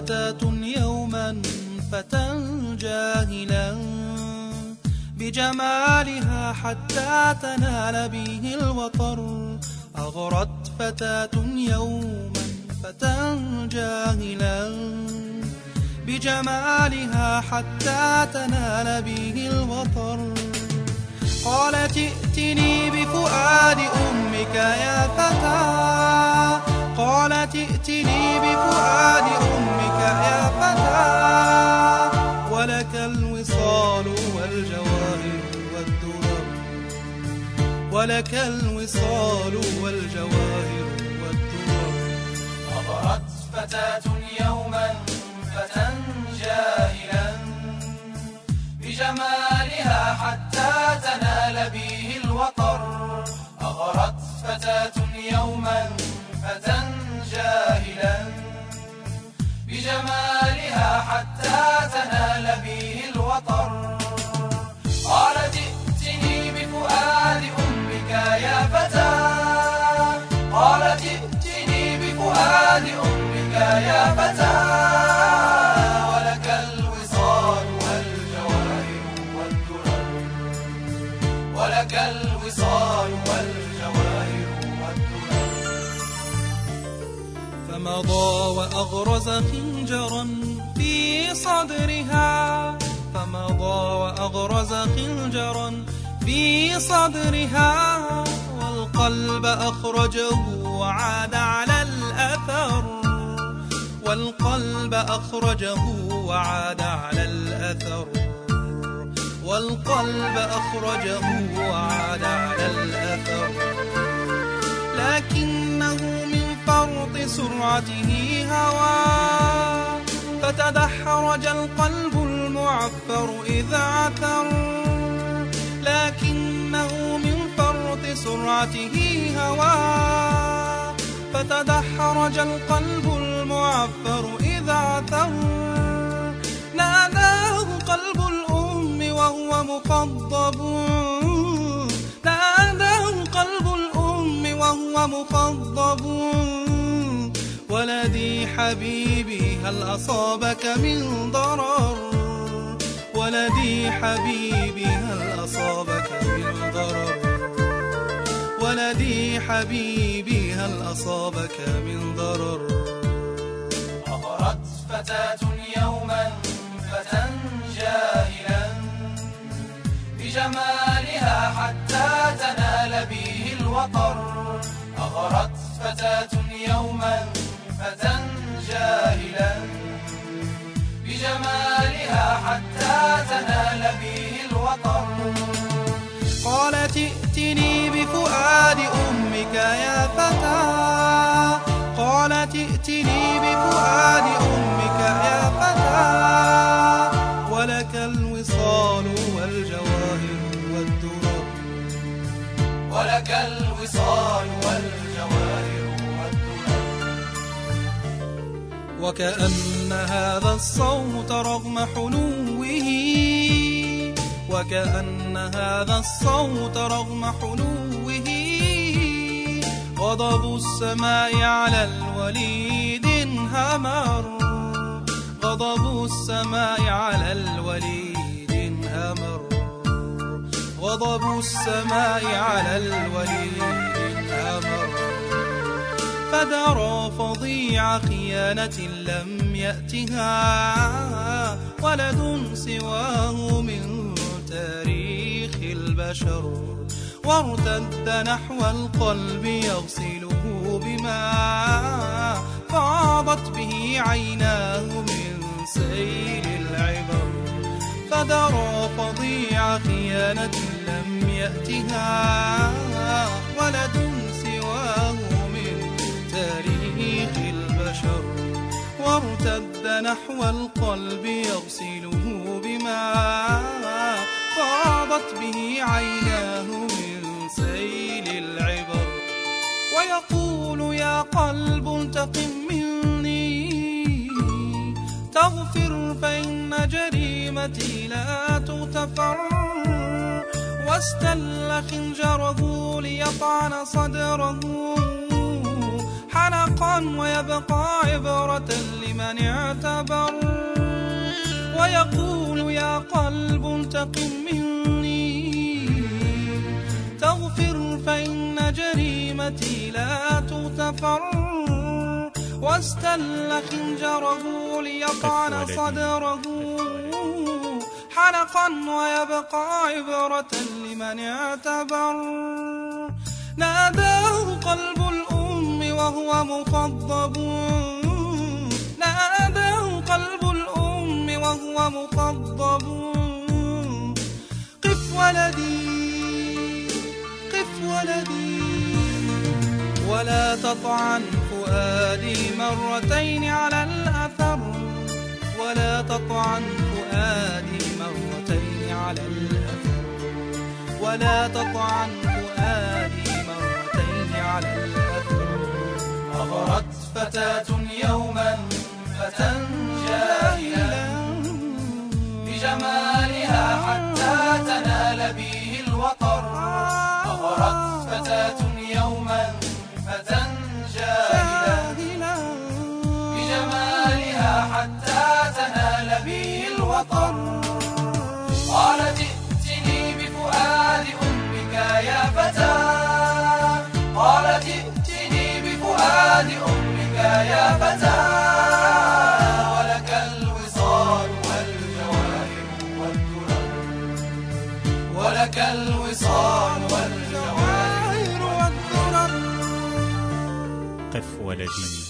فتاة يوما فتى جاهلا بجمالها حتى تنال به الوطر. أغرت فتاة يوما فتى جاهلا بجمالها حتى تنال به الوطر. قالت ائتني بفؤاد أمك يا فتى. قالت ائتني بفؤاد أمك ولك الوصال والجواهر والدرر أغرت فتاة يوما فتى جاهلا بجمالها حتى تنال به الوطر. أغرت فتاة يوما فتى جاهلا بجمالها حتى تنال به الوطر. فمضى وأغرز خنجرا في صدرها فمضى وأغرز خنجرا في صدرها والقلب أخرجه وعاد على الأثر. والقلب أخرجه وعاد على الأثر. والقلب أخرجه وعاد على الأثر. لكنه فرط سرعته هوى. فتدحرج القلب المعفر إذا عثر. لكنه من فرط سرعته هوى. فتدحرج القلب المعفر إذا عثر. ناداه قلب الأم وهو مخضب ناداه قلب الأم وهو ولدي حبيبي هل أصابك من ضرر؟ ولدي حبيبي هل أصابك من ضرر؟ ولدي حبيبي هل أصابك من ضرر؟ أغرت فتاة يوما فتى جاهلا بجمالها حتى تنال به الوطر أغرت فتاة يوما فتى جاهلا بجمالها حتى تنال به الوطر قالت ائتني بفؤاد أمك يا فتى. قالت ائتني بفؤاد أمك يا فتى. ولك الوصال والجواهر والدرر ولك الوصال والجواهر وكأن هذا الصوت رغم حنوه وكأن هذا الصوت رغم حنوه. غضب السماء على الوليد انهمر غضب السماء على الوليد انهمر غضب السماء على الوليد انهمر فدرى فظيع خيانة لم يأتها ولد سواه من تاريخ البشر وارتد نحو القلب يغسله بما فاضت به عيناه من سيل العبر. فدرى فظيع خيانة لم يأتها ولد وارتد نحو القلب يغسله بما فاضت به عيناه من سيل العبر. ويقول يا قلب انتقم مني تغفر فإن جريمتي لا تغتفر. واستل خنجره ليطعن صدره. حلقا ويبقى عبرة لمن اعتبر. ويقول يا قلب انتقم مني. تغفر فإن جريمتي لا تغتفر. واستل خنجره ليطعن صدره. حلقا ويبقى عبرة لمن اعتبر. ناداه قلب مخضب ناداه قلب الأم وهو مخضب قف ولدي قف ولدي. ولا تطعن فؤادي مرتين على الأثر. ولا تطعن فؤادي مرتين على الأثر. ولا تطعن ولك الوصال والجواهر ولدي قف ولدي